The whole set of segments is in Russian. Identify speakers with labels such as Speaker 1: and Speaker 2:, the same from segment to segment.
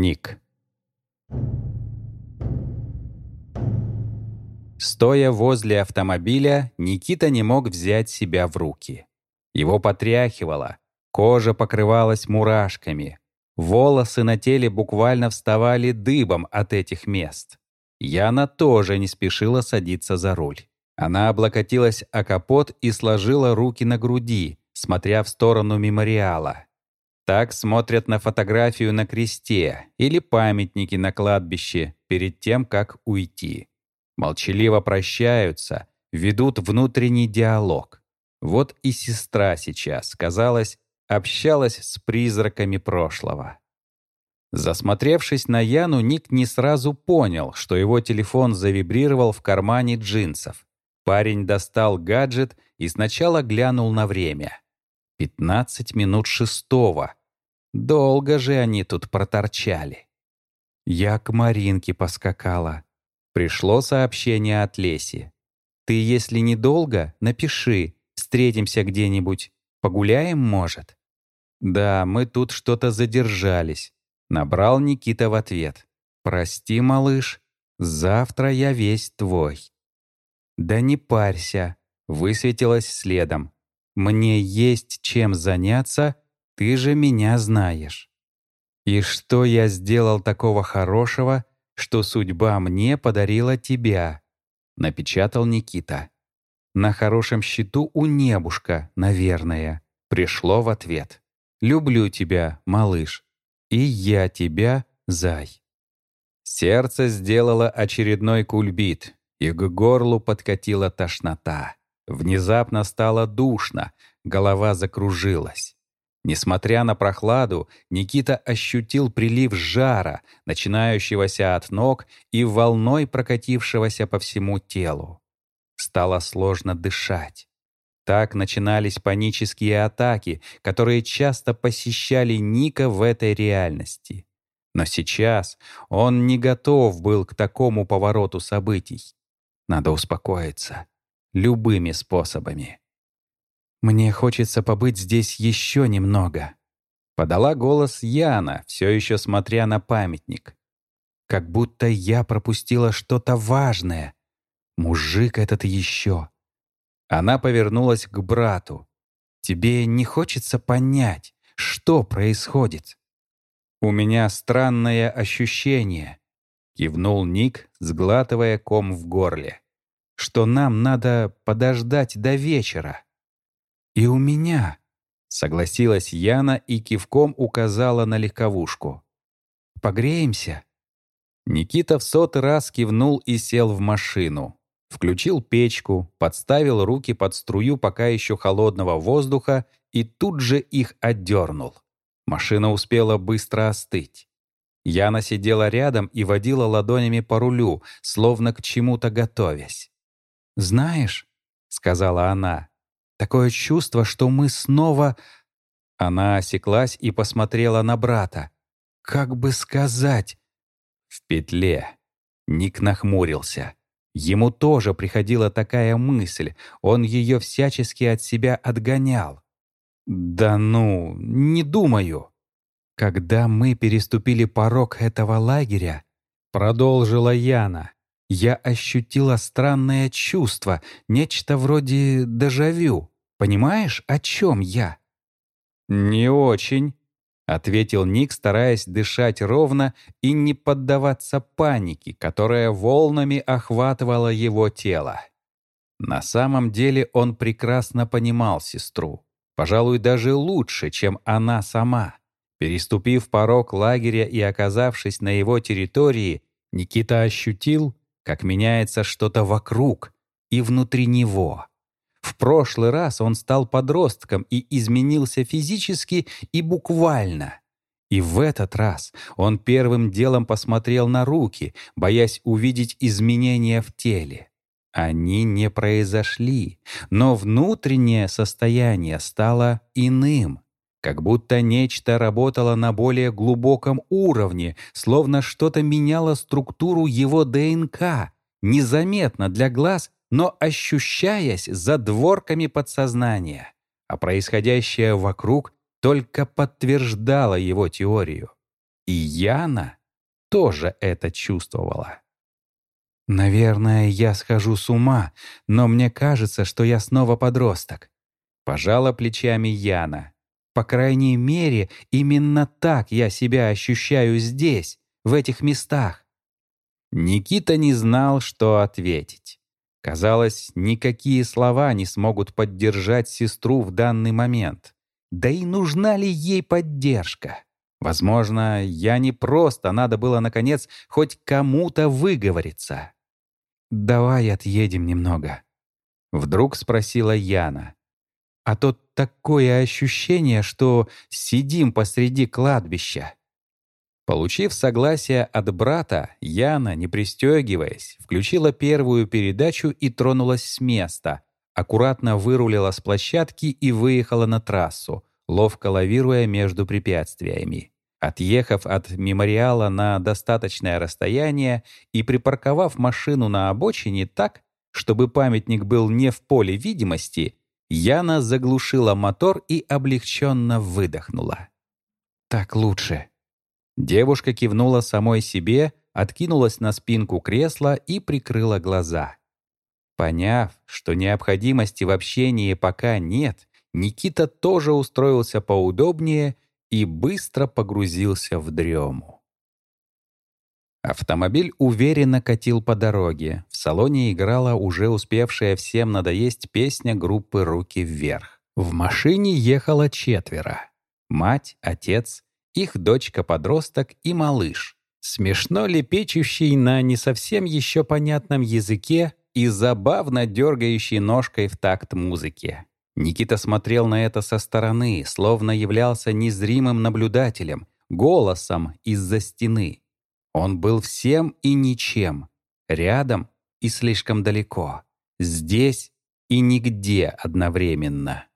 Speaker 1: Ник. Стоя возле автомобиля, Никита не мог взять себя в руки. Его потряхивало, кожа покрывалась мурашками, волосы на теле буквально вставали дыбом от этих мест. Яна тоже не спешила садиться за руль. Она облокотилась о капот и сложила руки на груди, смотря в сторону мемориала. Так смотрят на фотографию на кресте или памятники на кладбище перед тем, как уйти молчаливо прощаются, ведут внутренний диалог. Вот и сестра сейчас, казалось, общалась с призраками прошлого. Засмотревшись на Яну, Ник не сразу понял, что его телефон завибрировал в кармане джинсов. Парень достал гаджет и сначала глянул на время. Пятнадцать минут шестого. Долго же они тут проторчали. Я к Маринке поскакала. Пришло сообщение от Леси. «Ты, если недолго, напиши. Встретимся где-нибудь. Погуляем, может?» «Да, мы тут что-то задержались», — набрал Никита в ответ. «Прости, малыш, завтра я весь твой». «Да не парься», — высветилось следом. «Мне есть чем заняться, ты же меня знаешь». «И что я сделал такого хорошего, что судьба мне подарила тебя», — напечатал Никита. «На хорошем счету у небушка, наверное», — пришло в ответ. «Люблю тебя, малыш, и я тебя, зай». Сердце сделало очередной кульбит, и к горлу подкатила тошнота. Внезапно стало душно, голова закружилась. Несмотря на прохладу, Никита ощутил прилив жара, начинающегося от ног и волной прокатившегося по всему телу. Стало сложно дышать. Так начинались панические атаки, которые часто посещали Ника в этой реальности. Но сейчас он не готов был к такому повороту событий. Надо успокоиться. Любыми способами. «Мне хочется побыть здесь еще немного», — подала голос Яна, все еще смотря на памятник. «Как будто я пропустила что-то важное. Мужик этот еще». Она повернулась к брату. «Тебе не хочется понять, что происходит?» «У меня странное ощущение», — кивнул Ник, сглатывая ком в горле, «что нам надо подождать до вечера». «И у меня», — согласилась Яна и кивком указала на легковушку. «Погреемся?» Никита в сотый раз кивнул и сел в машину. Включил печку, подставил руки под струю пока еще холодного воздуха и тут же их отдернул. Машина успела быстро остыть. Яна сидела рядом и водила ладонями по рулю, словно к чему-то готовясь. «Знаешь», — сказала она, Такое чувство, что мы снова...» Она осеклась и посмотрела на брата. «Как бы сказать...» «В петле». Ник нахмурился. Ему тоже приходила такая мысль, он ее всячески от себя отгонял. «Да ну, не думаю». «Когда мы переступили порог этого лагеря», — продолжила Яна, я ощутила странное чувство, нечто вроде дежавю. Понимаешь, о чем я?» «Не очень», — ответил Ник, стараясь дышать ровно и не поддаваться панике, которая волнами охватывала его тело. На самом деле он прекрасно понимал сестру, пожалуй, даже лучше, чем она сама. Переступив порог лагеря и оказавшись на его территории, Никита ощутил, как меняется что-то вокруг и внутри него. В прошлый раз он стал подростком и изменился физически и буквально. И в этот раз он первым делом посмотрел на руки, боясь увидеть изменения в теле. Они не произошли, но внутреннее состояние стало иным. Как будто нечто работало на более глубоком уровне, словно что-то меняло структуру его ДНК, незаметно для глаз, но ощущаясь за дворками подсознания. А происходящее вокруг только подтверждало его теорию. И Яна тоже это чувствовала.
Speaker 2: «Наверное, я схожу с ума, но мне кажется, что я снова подросток».
Speaker 1: Пожала плечами Яна.
Speaker 2: «По крайней мере, именно так я себя ощущаю здесь, в этих местах».
Speaker 1: Никита не знал, что ответить. Казалось, никакие слова не смогут поддержать сестру в данный момент. Да и нужна ли ей поддержка? Возможно, я не просто надо было, наконец, хоть кому-то выговориться.
Speaker 2: «Давай отъедем немного», — вдруг спросила Яна. «А то такое ощущение, что сидим посреди кладбища».
Speaker 1: Получив согласие от брата, Яна, не пристегиваясь, включила первую передачу и тронулась с места, аккуратно вырулила с площадки и выехала на трассу, ловко лавируя между препятствиями. Отъехав от мемориала на достаточное расстояние и припарковав машину на обочине так, чтобы памятник был не в поле видимости, Яна заглушила мотор и облегченно выдохнула.
Speaker 2: «Так лучше».
Speaker 1: Девушка кивнула самой себе, откинулась на спинку кресла и прикрыла глаза. Поняв, что необходимости в общении пока нет, Никита тоже устроился поудобнее и быстро погрузился в дрему. Автомобиль уверенно катил по дороге. В салоне играла уже успевшая всем надоесть песня группы «Руки вверх». В машине ехало четверо. Мать, отец, их дочка-подросток и малыш, смешно лепечущий на не совсем еще понятном языке и забавно дергающий ножкой в такт музыки. Никита смотрел на это со стороны, словно являлся незримым наблюдателем, голосом из-за стены. Он был всем и ничем, рядом и слишком далеко, здесь и нигде одновременно.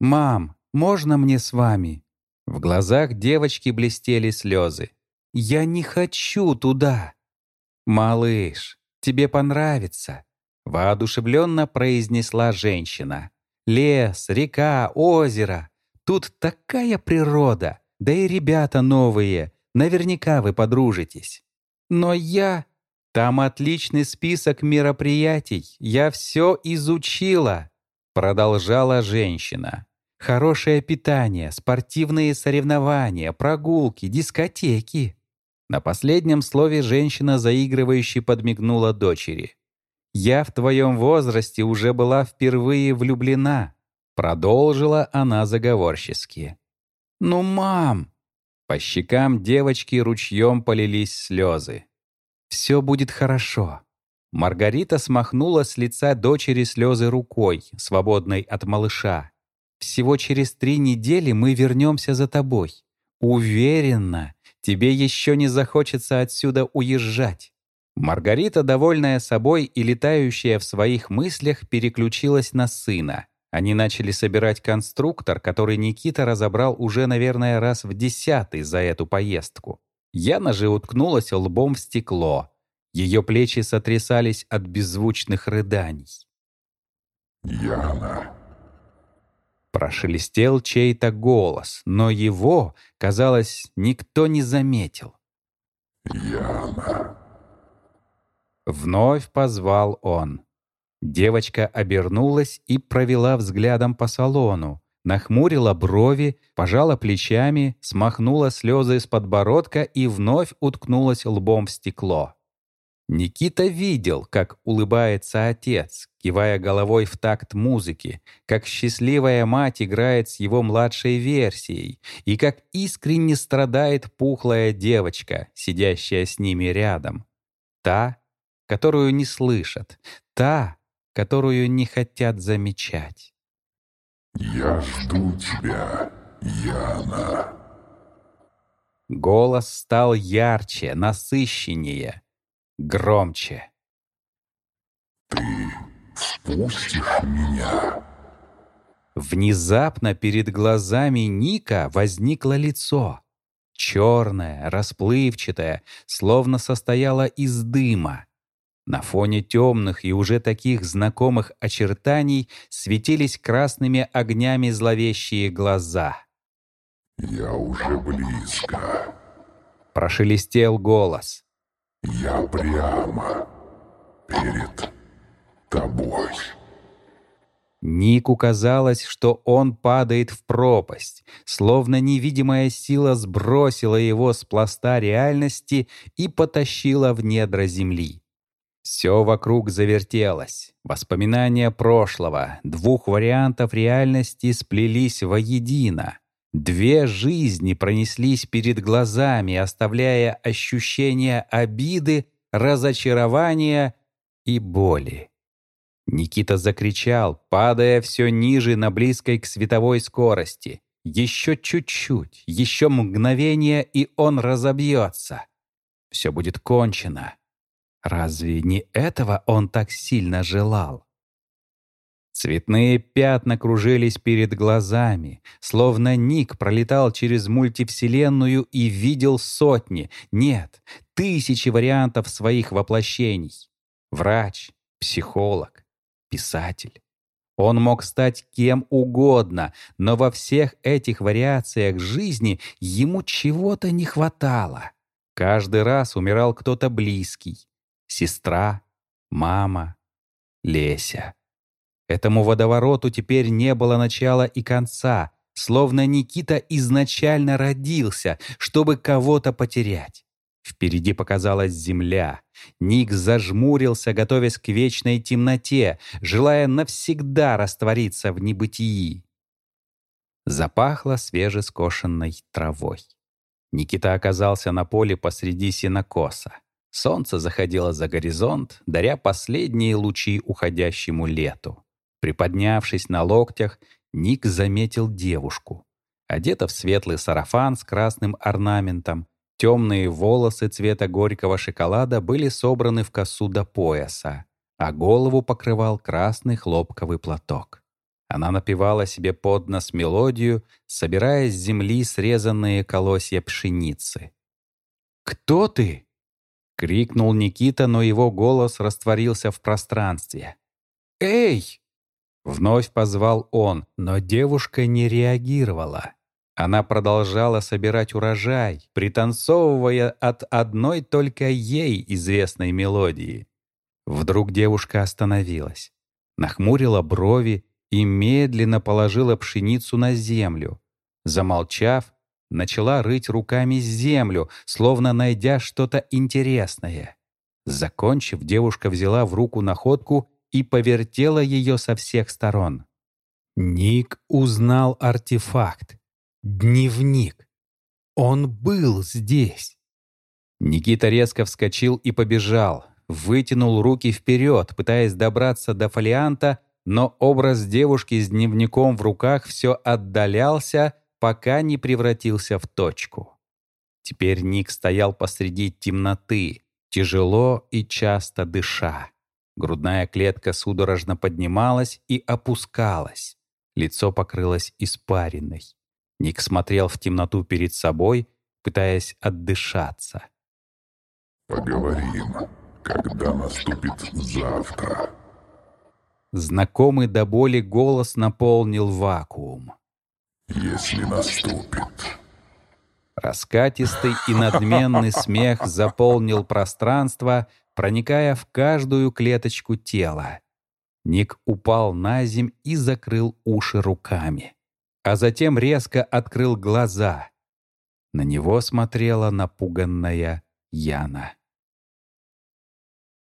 Speaker 2: «Мам, можно мне с вами?»
Speaker 1: В глазах девочки блестели слезы.
Speaker 2: «Я не хочу туда!»
Speaker 1: «Малыш, тебе понравится!» Воодушевленно произнесла женщина. Лес, река, озеро. Тут такая природа, да и ребята новые. Наверняка вы подружитесь. Но я... Там отличный список мероприятий. Я все изучила. Продолжала женщина. Хорошее питание, спортивные соревнования, прогулки, дискотеки. На последнем слове женщина, заигрывающе подмигнула дочери. «Я в твоем возрасте уже была впервые влюблена», — продолжила она заговорчески.
Speaker 2: «Ну, мам!»
Speaker 1: По щекам девочки ручьем полились слезы.
Speaker 2: «Все будет хорошо».
Speaker 1: Маргарита смахнула с лица дочери слезы рукой, свободной от малыша.
Speaker 2: «Всего через три недели мы вернемся за тобой. Уверена, тебе еще не захочется отсюда уезжать».
Speaker 1: Маргарита, довольная собой и летающая в своих мыслях, переключилась на сына. Они начали собирать конструктор, который Никита разобрал уже, наверное, раз в десятый за эту поездку. Яна же уткнулась лбом в стекло. Ее плечи сотрясались от беззвучных рыданий.
Speaker 3: «Яна!»
Speaker 1: Прошелестел чей-то голос, но его, казалось, никто не заметил.
Speaker 3: «Яна!»
Speaker 1: Вновь позвал он. Девочка обернулась и провела взглядом по салону, нахмурила брови, пожала плечами, смахнула слезы с подбородка и вновь уткнулась лбом в стекло. Никита видел, как улыбается отец, кивая головой в такт музыки, как счастливая мать играет с его младшей версией, и как искренне страдает пухлая девочка, сидящая с ними рядом. Та, которую не слышат, та, которую не хотят замечать.
Speaker 3: «Я жду тебя, Яна».
Speaker 1: Голос стал ярче, насыщеннее, громче.
Speaker 3: «Ты впустишь меня?»
Speaker 1: Внезапно перед глазами Ника возникло лицо. Черное, расплывчатое, словно состояло из дыма. На фоне темных и уже таких знакомых очертаний светились красными огнями зловещие глаза.
Speaker 3: «Я уже близко.
Speaker 1: Прошелестел голос.
Speaker 3: Я прямо перед тобой.
Speaker 1: Нику казалось, что он падает в пропасть, словно невидимая сила сбросила его с пласта реальности и потащила в недра земли. Все вокруг завертелось. Воспоминания прошлого, двух вариантов реальности сплелись воедино. Две жизни пронеслись перед глазами, оставляя ощущение обиды, разочарования и боли. Никита закричал, падая все ниже на близкой к световой скорости. Еще чуть-чуть, еще мгновение, и он разобьется. Все будет кончено. Разве не этого он так сильно желал? Цветные пятна кружились перед глазами, словно Ник пролетал через мультивселенную и видел сотни, нет, тысячи вариантов своих воплощений. Врач, психолог, писатель. Он мог стать кем угодно, но во всех этих вариациях жизни ему чего-то не хватало. Каждый раз умирал кто-то близкий. Сестра, мама, Леся. Этому водовороту теперь не было начала и конца, словно Никита изначально родился, чтобы кого-то потерять. Впереди показалась земля. Ник зажмурился, готовясь к вечной темноте, желая навсегда раствориться в небытии. Запахло свежескошенной травой. Никита оказался на поле посреди сенокоса. Солнце заходило за горизонт, даря последние лучи уходящему лету. Приподнявшись на локтях, Ник заметил девушку. Одета в светлый сарафан с красным орнаментом, темные волосы цвета горького шоколада были собраны в косу до пояса, а голову покрывал красный хлопковый платок. Она напевала себе под нос мелодию, собирая с земли срезанные колосья пшеницы. «Кто ты?» — крикнул Никита, но его голос растворился в пространстве. «Эй!» Вновь позвал он, но девушка не реагировала. Она продолжала собирать урожай, пританцовывая от одной только ей известной мелодии. Вдруг девушка остановилась, нахмурила брови и медленно положила пшеницу на землю. Замолчав, начала рыть руками землю, словно найдя что-то интересное. Закончив, девушка взяла в руку находку и повертела ее со всех сторон. Ник узнал артефакт. Дневник. Он был здесь. Никита резко вскочил и побежал, вытянул руки вперед, пытаясь добраться до фолианта, но образ девушки с дневником в руках все отдалялся, пока не превратился в точку. Теперь Ник стоял посреди темноты, тяжело и часто дыша. Грудная клетка судорожно поднималась и опускалась. Лицо покрылось испариной. Ник смотрел в темноту перед собой, пытаясь отдышаться.
Speaker 3: «Поговорим, когда наступит завтра».
Speaker 1: Знакомый до боли голос наполнил вакуум.
Speaker 3: «Если наступит».
Speaker 1: Раскатистый и надменный смех заполнил пространство, проникая в каждую клеточку тела. Ник упал на земь и закрыл уши руками. А затем резко открыл глаза. На него смотрела напуганная Яна.